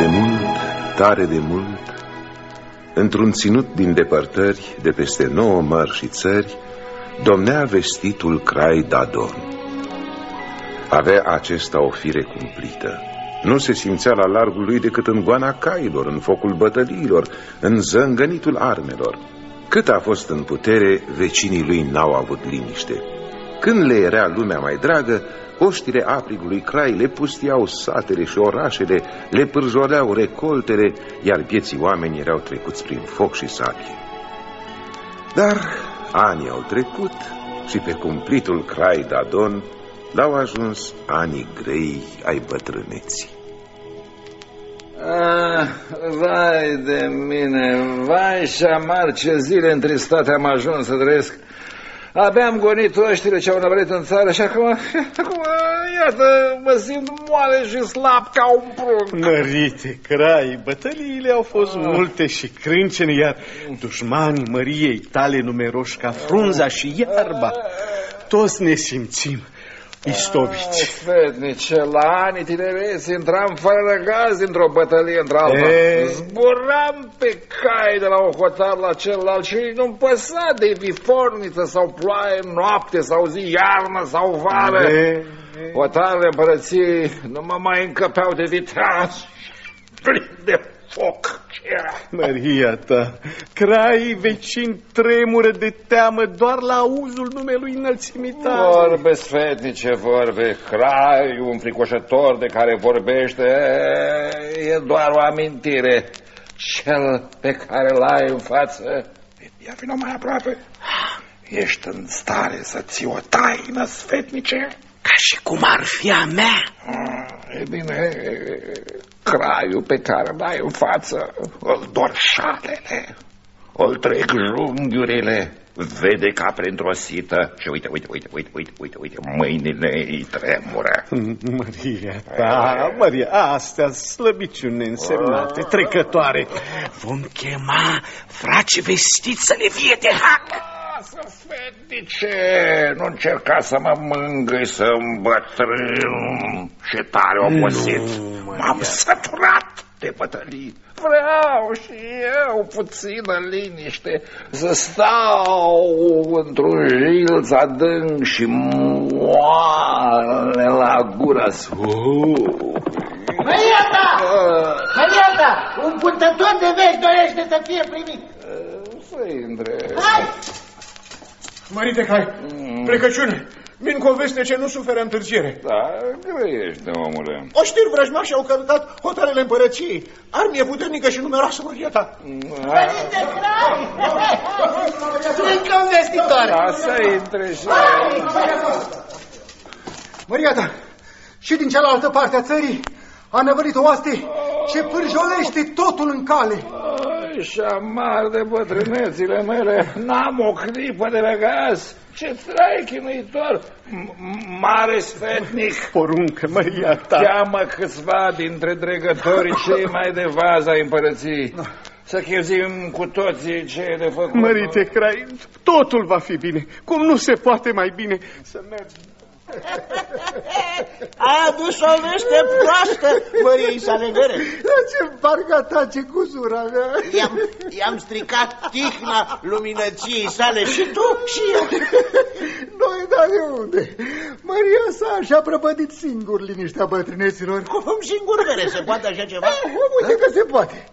De mult, tare de mult, într-un ținut din depărtări, de peste nouă mări și țări, domnea vestitul Crai Dadon. Avea acesta o fire cumplită. Nu se simțea la largul lui decât în goana cailor, în focul bătăliilor, în zângănitul armelor. Cât a fost în putere, vecinii lui n-au avut liniște. Când le era lumea mai dragă, Oștile aprigului Crai le pustiau satele și orașele, le pârjoleau recoltele, iar vieții oameni erau trecuți prin foc și sabie. Dar anii au trecut și pe cumplitul Crai Dadon l-au ajuns anii grei ai bătrâneții. Ah, vai de mine, vai și șamar ce zile întristate am ajuns să trăiesc. Abia am gonit oștile ce au năvărit în țară și acum, acum, iată, mă simt moale și slab ca un prunc. Mărite, crai, bătăliile au fost Ah. multe și crâncene, iar dușmanii măriei tale numeroși ca frunza și iarba. Toți ne simțim istoviți. Fetnice, la anii tinereți intram fără răgaz dintr-o bătălie într-alta. E. Zburam pe cai de la un hotar la celălalt și nu-mi păsa de viforniță sau ploaie noapte sau zi iarnă sau vară. E, Hotarele împărăției nu mă mai încăpeau de viteaz plin de foc. ce era. Maria ta, crai vecin tremură de teamă doar la auzul numelui înălțimii tale. Vorbe sfetnice, vorbe, crai, un fricoșător de care vorbește, e doar o amintire. Cel pe care l-ai în față, ia vină mai aproape, ești în stare să ții o taină sfetnice? Ca și cum ar fi a mea. Ah, E bine, craiul pe care l-ai în față, îl dor șalele, îl trec junghiurile, vede ca printr-o sită și uite, uite, uite, uite, uite, uite, uite, mâinile îi tremură. Maria ta, Maria, astea slăbiciuni însemnate, trecătoare. Vom chema fraci vestiți să le fie de hac. Lasă, fetice, nu încerca să mă mângâi, să îmbătrân și tare obosit. M-am săturat de bătălii. Vreau și eu puțină liniște, să stau într-un jilț adânc și moale la gura Mariata! Mariata! Un purtător de vești dorește să fie primit. Să intre. Hai! Mărite cai, plecăciune. Min cu o veste ce nu suferă întârziere. Da, grăiește, omule. Oștiri vrăjmași au călcat hotarele împărăției. Armie puternică și numeroasă, Maria ta. Părinte Crai! Încă un vestitor! Da, să intre și... Maria ta, și din cealaltă parte a țării a năvălit o oaste ce pârjolește totul în cale. Ai, și amar de bătrânețile mele, n-am o clipă de răgaz. Ce trai chinuitor, M- mare sfetnic. Poruncă, Maria ta. Cheamă câțiva dintre dregătorii cei mai de vază ai împărăției. Să chezim cu toții ce e de făcut. Mărite, crai, totul va fi bine. Cum nu se poate mai bine să mergem. Ai adus o veste proastă, măriei sale mere. Ce parca ta, ce cuzura mea. I-am, i-am stricat tihna luminăției sale și tu și eu. Noi, dar de unde? Maria sa și-a prăpădit singur liniștea bătrâneților. Cum singur mere se poate așa ceva? Eh, Uite că se poate.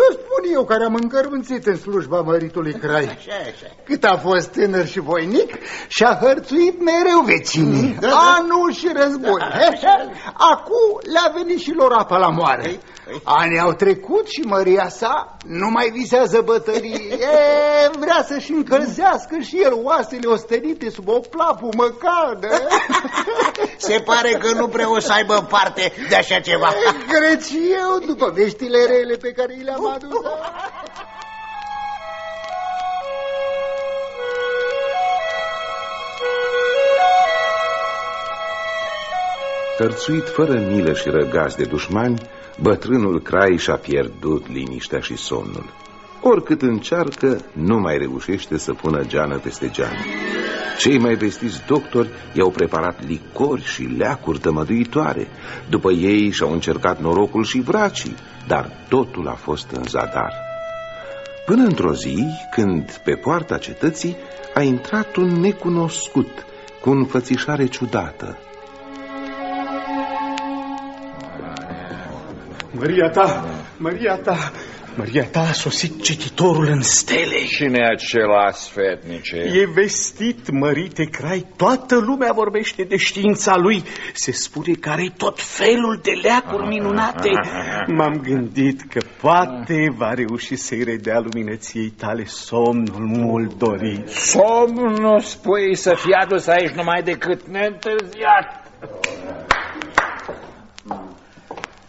Eu spun eu care am încărunțit în slujba măritului Crai. Așa, așa. Cât a fost tânăr și voinic, și-a hărțuit mereu vecinii. Anul și război. Așa. Acum le-a venit și lor apa la moare. Anii au trecut și măria sa nu mai visează bătării. E, vrea să-și încălzească și el oasele ostenite sub o plapumă caldă. Se pare că nu prea o să aibă parte de așa ceva. Cred și eu, după veștile rele pe care i le-am adus. Tărțuit fără milă și răgaz de dușmani, bătrânul Crai și-a pierdut liniștea și somnul. oricât încearcă, nu mai reușește să pună geană peste geană. Cei mai vestiți doctori i-au preparat licori și leacuri tămăduitoare. După ei și-au încercat norocul și vracii, dar totul a fost în zadar. Până într-o zi, când pe poarta cetății a intrat un necunoscut cu înfățișare ciudată. Maria ta, Maria ta, Maria ta a sosit cititorul în stele. Cine e acela sfetnice? E vestit, mărite crai, toată lumea vorbește de știința lui. Se spune că are tot felul de leacuri minunate. M-am gândit că poate va reuși să-i redea luminăției tale somnul mult dorit. Somnul spui să fie adus aici numai decât neîntârziat.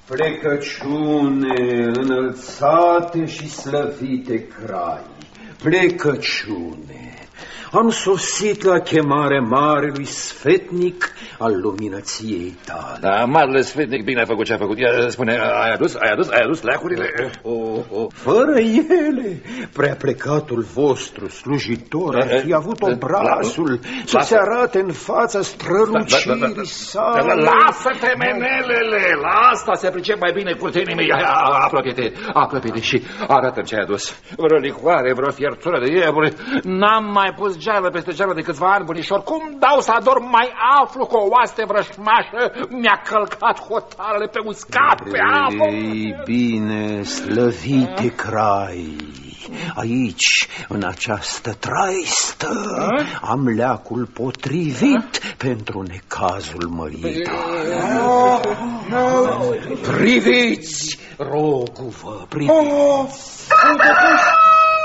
Plecăciune, înălțate și slăvite crai, plecăciune. Am sosit la chemare marelui sfetnic al luminăției tale. Da, marele sfetnic bine a făcut ce a făcut. Ia, spune, ai adus, ai adus, ai adus leacurile? Oh, oh, fără ele, prea plecatul vostru slujitor ar fi avut obrazul să se arate în fața strălucirii sale. Lasă temenelele, la asta se pricep mai bine curtenii mei. Apropie-te, apropie-te și arată ce ai adus. Vreo licoare, vreo fiertură de iebure. N-am mai pus geală peste geală de câțiva ani, bunișor. Cum dau să ador mai aflu că o oaste vrășmașă mi-a călcat hotarele pe uscat, pe apă? Ei, bine, slăvite crai, aici, în această traistă, am leacul potrivit pentru necazul mării tale. Priviți, rog-vă, priviți.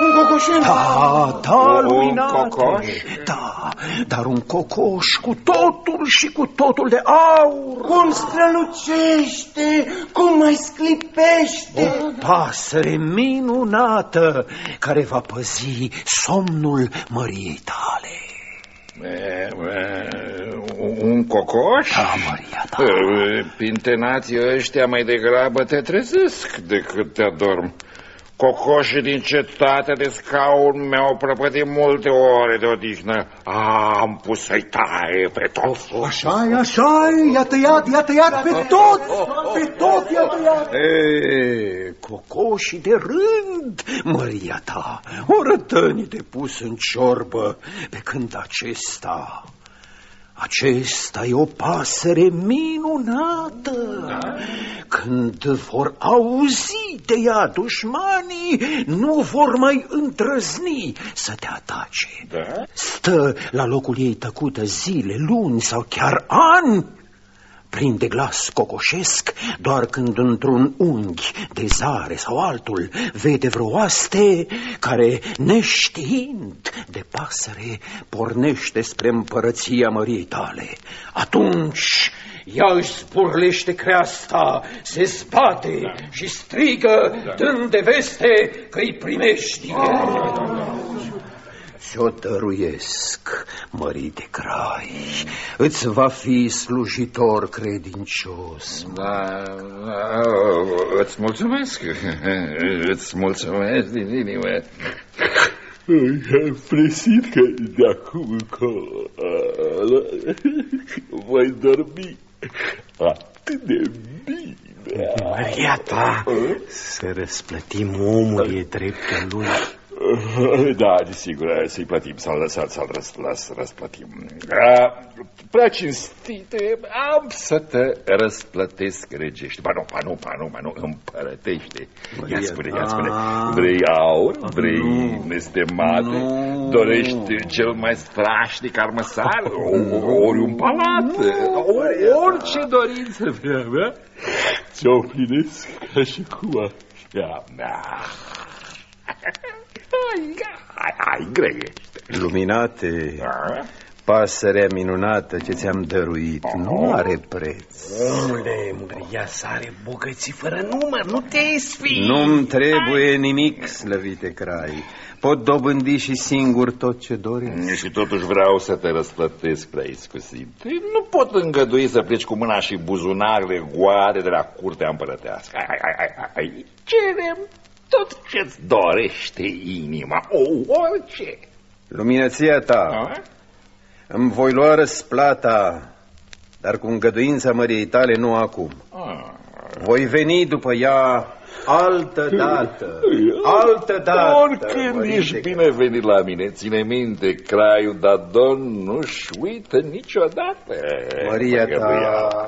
Un cocoșel? Da, da, luminate. cocoș? Da, dar un cocoș cu totul și cu totul de aur. Cum strălucește, cum mai sclipește. O pasăre minunată care va păzi somnul măriei tale. E, e, Un cocoș? Da, Maria, da. E, Pintenații ăștia mai degrabă te trezesc decât te adorm. Cocoșii din cetate de scaun mi-au prăpădit multe ore de odihnă. Am pus să-i taie pe tot. așa e, așa e, i-a tăiat, i-a tăiat pe tot, pe tot i-a tăiat. E, cocoșii de rând, Maria ta, o rătăni de pus în ciorbă, pe când acesta... Acesta e o pasăre minunată. Când vor auzi de ea dușmanii, nu vor mai îndrăzni să te atace. Da? Stă la locul ei tăcută zile, luni sau chiar ani. Prinde glas cocoșesc doar când într-un unghi de zare sau altul vede vreo oaste care, neștiind de pasăre, pornește spre împărăția măriei tale. Atunci ea își spurlește creasta, se zbate și strigă, dând de veste că îi primești. Ți-o dăruiesc, mărite crai, îți va fi slujitor credincios. Da, da, îți mulțumesc, îți mulțumesc din inimă. Am presit că de acum încolo voi dormi atât de bine. Maria ta, să răsplătim omul e dreptul lui. Da, desigur, să-i plătim, să-l să, să răs, răs, răsplătim. A, Prea cinstite, am să te răsplătesc regește. Ba nu, ba nu, ba nu, ba nu, împărătește. Ia spune, ia spune, vrei aur, vrei nestemate, dorești cel mai strașnic armăsar, ori un palat, orice dorință vrea mea, Ți-o plinesc ca și cum așa mea. Hai, hai, hai, greiește. Luminate, pasărea minunată ce ți-am dăruit nu are preț. Omule, Maria are bogății fără număr, nu te sfi. Nu-mi trebuie nimic, slăvite crai. Pot dobândi și singur tot ce doresc. Și totuși vreau să te răsplătesc prea iscusit. Nu pot îngădui să pleci cu mâna și buzunarele goare de la curtea împărătească. Hai, hai, hai, hai, hai. Cerem tot ce-ți dorește inima, o, orice. Luminăția ta, A? îmi voi lua răsplata, dar cu îngăduința măriei tale nu acum. A. Voi veni după ea altă dată, altă dată. Oricând mărite ești binevenit la mine, ține minte, craiul Dadon nu-și uită niciodată. Măria ta, făgăduiala.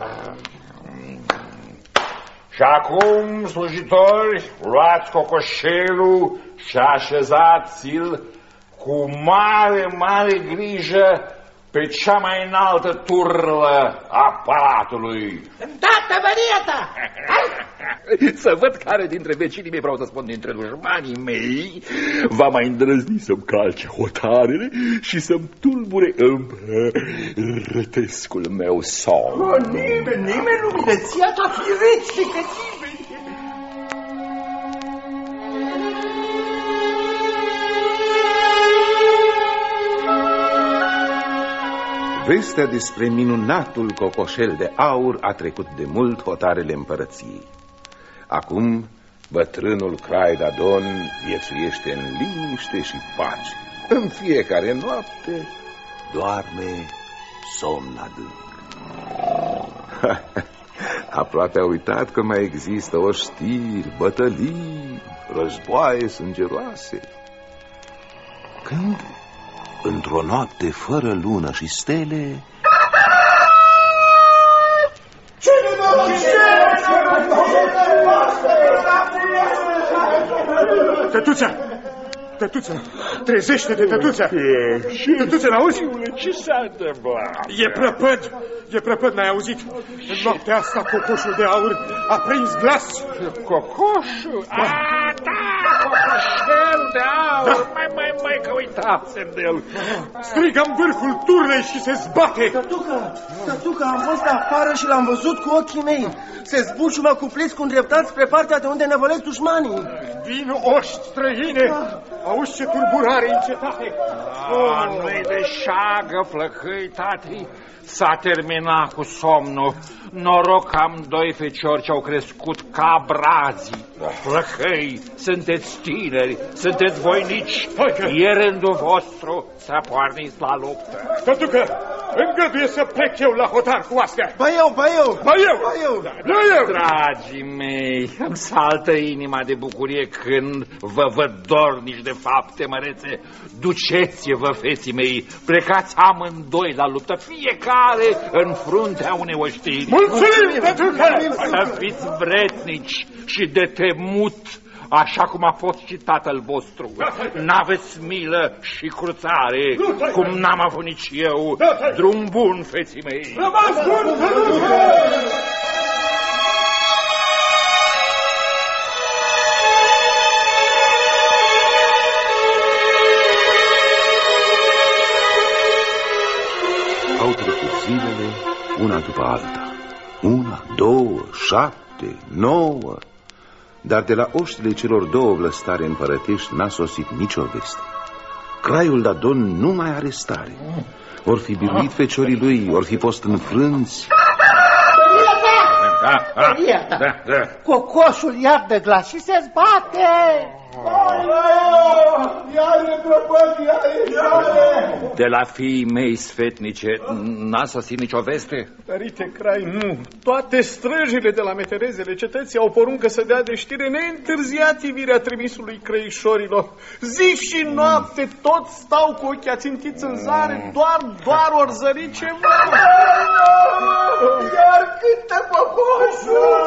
Și acum, slujitori, luați cocoșelul și așezați-l cu mare, mare grijă pe cea mai înaltă turlă a palatului. Îndată, Maria ta! Să văd care dintre vecinii mei, vreau să spun, dintre dușmanii mei, va mai îndrăzni să-mi calce hotarele și să-mi tulbure rătescul meu somn. O, nimeni, nimeni, luminăția ta, firește că nimeni. Vestea despre minunatul cocoșel de aur a trecut de mult hotarele împărăției. Acum, bătrânul Craidadon viețuiește în liniște și pace. În fiecare noapte doarme somn adânc. Aproape a uitat că mai există oștiri, bătălii, războaie sângeroase. Când, într-o noapte fără lună și stele, Tătuța! Tătuța! Trezește-te, tătuța! Tătuța, n-auzi? Ce s-a întâmplat? E prăpăd! E prăpăd, n-ai auzit? În noaptea asta, cocoșul de aur a prins glas. Cocoșul? A, da, cocoșel de aur. Da. Mai, mai, mai, că uitasem de el. Strigă în vârful turnei și se zbate. Tătucă, tătucă, am fost afară și l-am văzut cu ochii mei. Se zbuciumă cu pliți cu îndreptat spre partea de unde năvălesc dușmanii. Vin oști străine. Auzi ce turburare în cetate. A, nu-i de șagă, flăcăi, tati. S-a terminat cu somnul. Noroc că am doi feciori ce au crescut ca brazii. Flăcăi, sunteți tineri, sunteți voinici. Hai că- E rândul vostru să porniți la luptă. Tătucă, îngăduie să plec eu la hotar cu astea. Ba eu, ba eu, Ba eu! ba eu. Ba eu! Dragii mei, îmi saltă inima de bucurie când vă văd dornici de fapte mărețe. Duceți-vă, feții mei, plecați amândoi la luptă, fiecare în fruntea unei oștiri. Mulțumim, tătucă! Să fiți vretnici și de temut, așa cum a fost și tatăl vostru. N-aveți milă și cruțare, cum n-am avut nici eu. Drum bun, feții mei! Rămas bun, zilele, una după alta. Una, două, șapte, nouă. Dar de la oștile celor două vlăstare împărătești n-a sosit nicio veste. Craiul Dadon nu mai are stare. Or fi biruit feciorii lui, or fi fost înfrânți. Da, da, Maria ta. da, da. Cocoșul iar de glas și se zbate. De la fiii mei sfetnice n-a sosit nicio veste? Părinte Crai, nu. Toate străjile de la meterezele cetății au poruncă să dea de știre neîntârziat ivirea trimisului crăișorilor. Zi și noapte tot stau cu ochii ațintiți în zare, doar, doar ori zări ceva. Iar cântă cocoșul.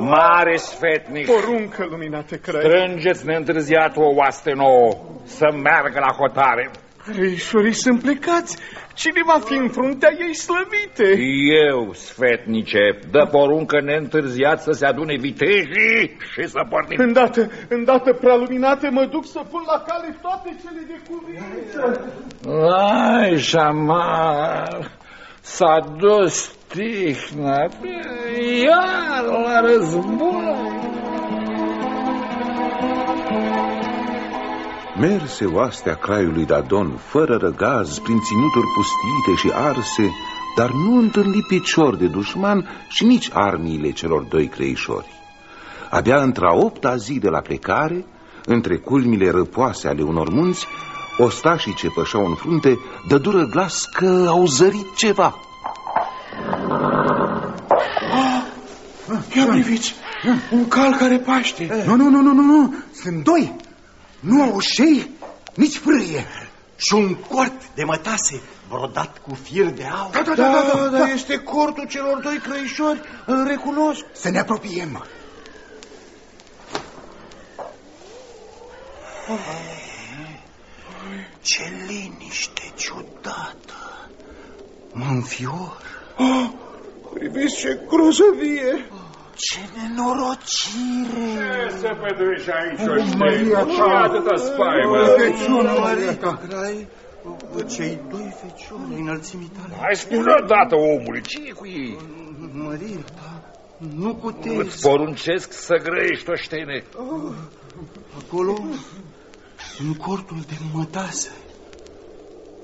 Mare sfetnic, Poruncă, luminate Crai. Strângeți neîntârziat o oaste nouă să meargă la hotare. Crăișorii sunt plecați. Cine va fi în fruntea ei slăvite? Eu, sfetnice, dă poruncă neîntârziat să se adune vitejii și să pornim. Îndată, îndată, prea luminate, mă duc să pun la cale toate cele de cuvință. Ai, Jamar, s-a dus tihna, iar la război. Merse oastea craiului Dadon fără răgaz prin ținuturi pustiite și arse, dar nu întâlni picior de dușman și nici armiile celor doi creișori. Abia într-a opta zi de la plecare, între culmile răpoase ale unor munți, ostașii ce pășau în frunte dădură glas că au zărit ceva. Ia priviți, un cal care paște. Nu, nu, nu, nu, nu, nu, sunt doi. Nu au șei, nici frâie. Și un cort de mătase brodat cu fir de aur. Da, da, da, da, da, da este cortul celor doi crăișori, îl recunosc. Să ne apropiem. Ce liniște ciudată. Mă înfior. Oh, priviți ce grozăvie. Ce nenorocire! Ce se petrece aici, Oh, Oșteni? Maria Ce ta! atâta spaimă? Feciună, Maria ta! Crai, cei doi fecioare înălțimii tale. Hai spune odată omului, ce e cu ei? Maria ta, nu puteți. Îți poruncesc să grăiești, Oștene. Acolo, în cortul de mătase,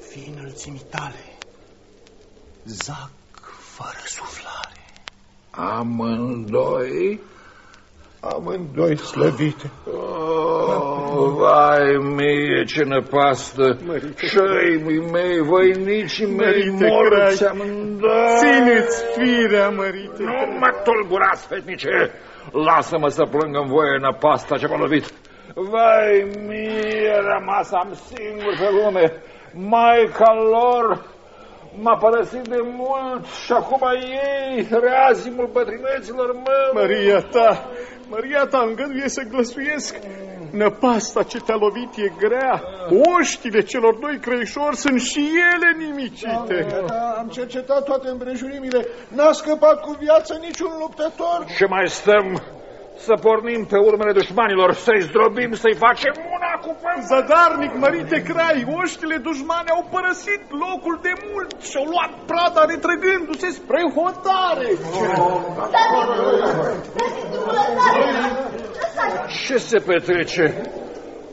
fii înălțimii tale, zac fără suflare. Amândoi? Amândoi slăbite. Oh, vai mie, ce năpastă! Șăi mei, voinicii mei, Mărite morți Crași. amândoi! Țineți firea, mărite. Nu mă tulburați, fetnice! Lasă-mă să plâng în voie năpasta ce m-a lovit! Vai mie, rămas am singur pe lume! Maica lor m-a părăsit de mult și acum ei, reazimul bătrâneților mă... Maria ta, Maria ta, îngăduie să glăsuiesc. Năpasta ce te-a lovit e grea. Oștile celor doi crăișori sunt și ele nimicite. Da, am cercetat toate împrejurimile. N-a scăpat cu viață niciun luptător. Ce mai stăm? Să pornim pe urmele dușmanilor, să-i zdrobim, să-i facem una cu pământ. Zadarnic, mărite crai, oștile dușmane au părăsit locul de mult și au luat prada retrăgându-se spre hotare. Ce se petrece?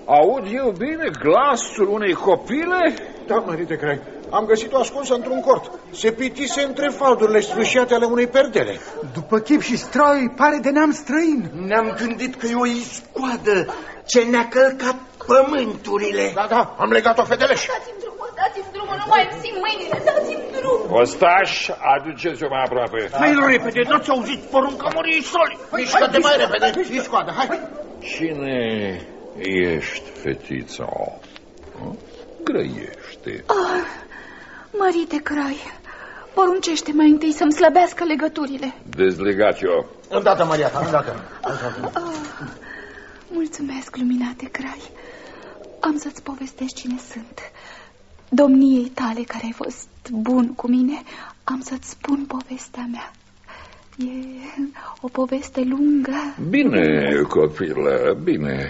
Aud eu bine glasul unei copile? Da, mărite Crai, am găsit-o ascunsă într-un cort. Se pitise între faldurile sfâșiate ale unei perdele. După chip și stroi, pare de neam străin. Ne-am gândit că e o iscoadă ce ne-a călcat pământurile. Da, da, am legat-o feteleș. Dați-mi drumul, dați-mi drumul, nu mai îmi simt mâinile, dați-mi drumul. Ostaș, aduceți-o mai aproape. Hai repede, n-ați auzit porunca moriei soli. Mișcă-te mai repede, iscoadă, hai. Cine ești, fetița? Hă? Grăiește. Ah, mărite crai, poruncește mai întâi să-mi slăbească legăturile. Dezlegați eu. Îndată, Maria ta, îndată. Ah, mulțumesc, luminate crai. Am să-ți povestesc cine sunt. Domniei tale care ai fost bun cu mine, am să-ți spun povestea mea. E o poveste lungă. Bine, copilă, bine.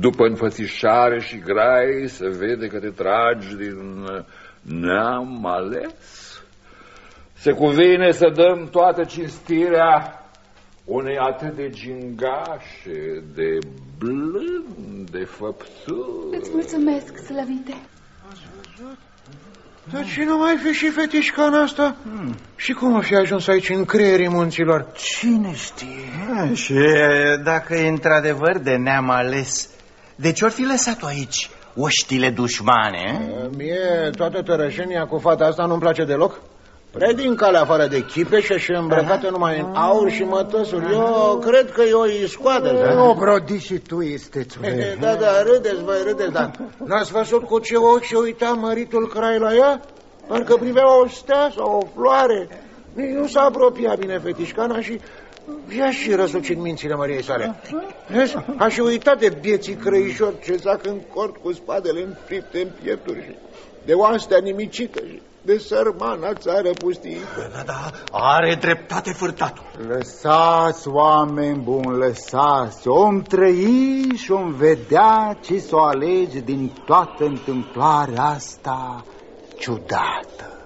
După înfățișare și grai se vede că te tragi din neam ales. Se cuvine să dăm toată cinstirea unei atât de gingașe, de blânde făpturi. Îți mulțumesc, slăvite. Dar cine mai fi și fetișcana asta? Hmm. Și cum a fi ajuns aici în creierii munților? Cine știe? Și dacă e într-adevăr de neam ales, de ce ori fi lăsat-o aici? Oștile dușmane? eh? Mie toată tărășenia cu fata asta nu-mi place deloc. Prea din calea afară de chipeșă și îmbrăcată numai în aur și mătăsuri. Eu cred că e o iscoadă. da? Nu, brodi și tu esteți, Da, da, râdeți, voi râdeți, dar n-ați văzut cu ce ochi și uita măritul crai la ea? Parcă privea o stea sau o floare. Nici nu s-a apropiat bine fetișcana și i-a și răsucit mințile măriei sale. Vezi? A și uitat de bieții crăișori ce zac în cort cu spadele înfripte în piepturi și de oastea nimicită și de sărmana țară pustiită. Da, da, are dreptate fârtatul. Lăsați, oameni buni, lăsați. Om trăi și om vedea ce s-o alege din toată întâmplarea asta ciudată.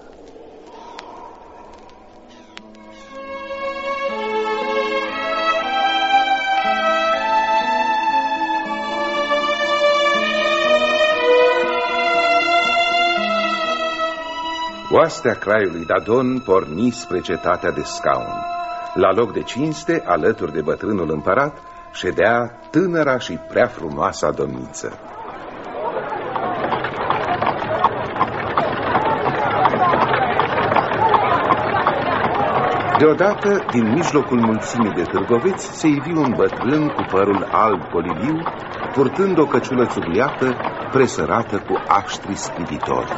Oastea craiului Dadon porni spre cetatea de scaun. La loc de cinste, alături de bătrânul împărat, ședea tânăra și prea frumoasa domniță. Deodată, din mijlocul mulțimii de târgoveți, se ivi un bătrân cu părul alb poliliu, purtând o căciulă țugliată, presărată cu aștri scrivitori.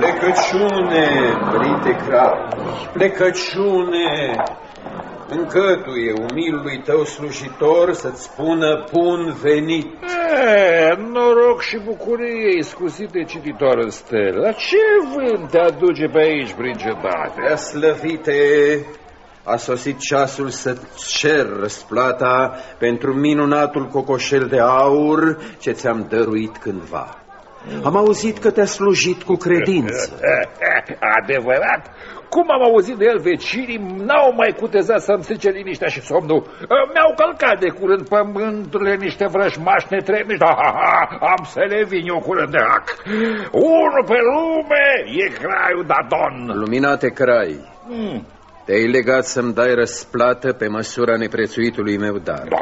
Plecăciune, brite crap, plecăciune, încătuie umilului tău slujitor să-ți spună bun venit. E, noroc și bucurie, iscusite cititor în stelă. Ce vânt te aduce pe aici prin cetate? Prea slăvite, a sosit ceasul să cer răsplata pentru minunatul cocoșel de aur ce ți-am dăruit cândva. Am auzit că te-a slujit cu credință. Adevărat? Cum am auzit de el, vecinii n-au mai cutezat să-mi strice liniștea și somnul. Mi-au călcat de curând pământurile niște vrăjmași netremiși, da, ha, ha, am să le vin eu curând de hac. Unul pe lume e craiul Dadon. Luminate crai, Hmm. Te-ai legat să-mi dai răsplată pe măsura neprețuitului meu dar. Da,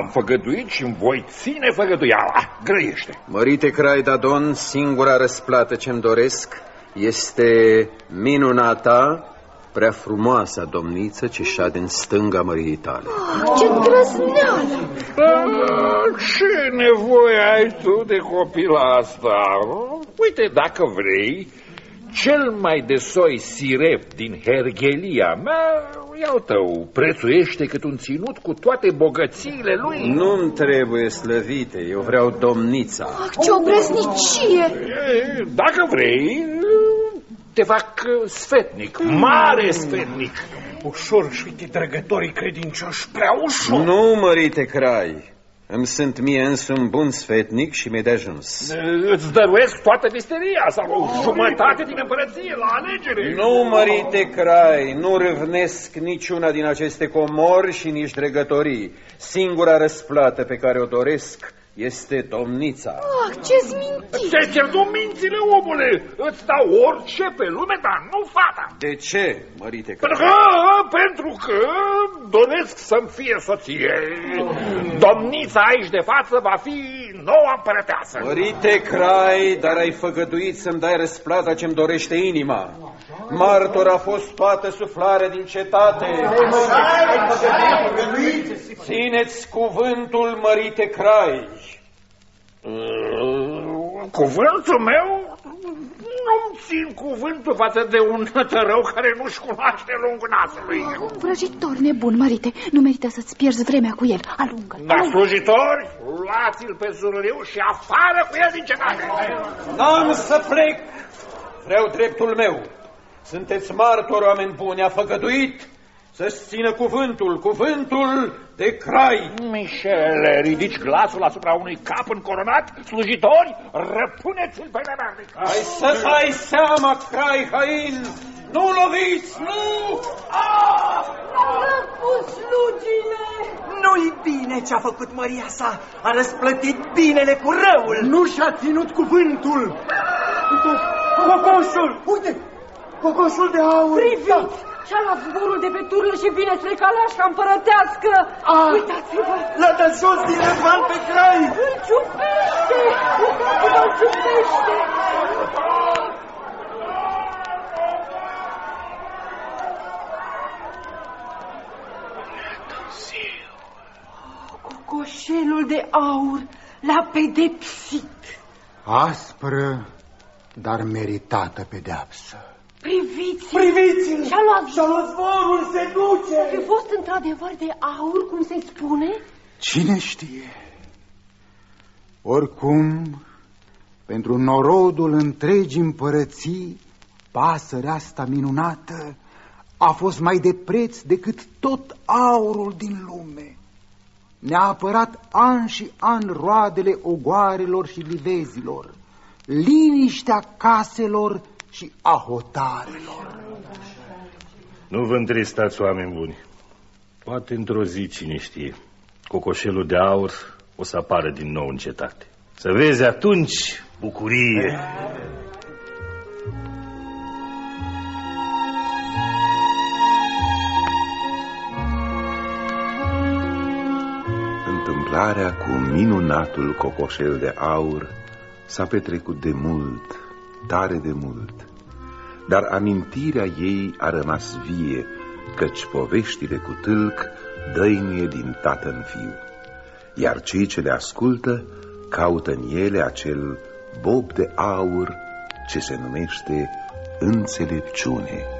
am făgăduit și îmi voi ține făgăduiala. Grăiește. Mărite crai Dadon, singura răsplată ce-mi doresc este minunata, prea frumoasa domniță ce șade în stânga măriei tale. Ce trăsneală! Ah, Ce nevoie ai tu de copila asta? Uite, dacă vrei, cel mai de soi sirep din hergelia mea, iau tău, prețuiește cât un ținut cu toate bogățiile lui. Nu-mi trebuie slăvite, eu vreau domnița. Ah, ce obrăznicie! E, Dacă vrei, te fac uh, sfetnic, mare sfetnic. Ușor și uite, drăgătorii credincioși, prea ușor. Nu, mărite crai, îmi sunt mie însumi bun sfetnic și mi-e de ajuns. Îți dăruiesc toată misteria sau o jumătate din împărăție la alegere. Nu, mărite crai, nu râvnesc niciuna din aceste comori și nici dregătorii. Singura răsplată pe care o doresc este domnița. Ah, ce-ți mintit! Te pierdut mințile, omule! Îți dau orice pe lume, dar nu fata! De ce, mărite Pentru crai? că, pentru că doresc să-mi fie soție. Domnița aici de față va fi noua împărăteasă. Mărite crai, dar ai făgăduit să-mi dai răsplata ce-mi dorește inima. Martor a fost toată suflarea din cetate. Țineți cuvântul, mărite crai. Uh, Cuvântul meu? Nu-mi țin cuvântul față de un tărău care nu-și cunoaște lungul nasului. Un vrăjitor nebun, mărite. Nu merită să-ți pierzi vremea cu el. Alungă-l. Dar slujitori, luați-l pe zurliu și afară cu el din cetate. N-am să plec. Vreau dreptul meu. Sunteți martori, oameni buni, a făgăduit să-ți țină cuvântul, cuvântul de crai. Mișele, ridici glasul asupra unui cap încoronat? Slujitori, răpuneți-l pe nemernic. Ai să dai seama, crai hain! Nu loviți, nu! Ah! Răpus slugile! Nu-i bine ce-a făcut măria sa. A răsplătit binele cu răul. Nu și-a ținut cuvântul. Uite, cocoșul! Uite, cocoșul de aur! Priviți! Și-a luat zborul de pe turnă și vine spre caleașca împărătească! Ah. Uitați-vă! L-a dat jos din răzvan pe crai! Îl ciupește! Uitați-vă, îl ciupește! Cocoșelul de aur l-a pedepsit. Aspră, dar meritată pedeapsă. Priviți! Priviți-l! Și-a luat Și-a luat zborul, se duce! Fi fost într-adevăr de aur, cum se spune? Cine știe? Oricum, pentru norodul întregii împărății, pasărea asta minunată a fost mai de preț decât tot aurul din lume. Ne-a apărat an și an roadele ogoarelor și livezilor, liniștea caselor și a hotarelor. Nu vă întristați, oameni buni. Poate într-o zi, cine știe, cocoșelul de aur o să apară din nou în cetate. Să vezi atunci bucurie. Întâmplarea cu minunatul cocoșel de aur s-a petrecut de mult tare de mult, dar amintirea ei a rămas vie, căci poveștile cu tâlc dăinuie din tată în fiu, iar cei ce le ascultă caută în ele acel bob de aur ce se numește înțelepciune.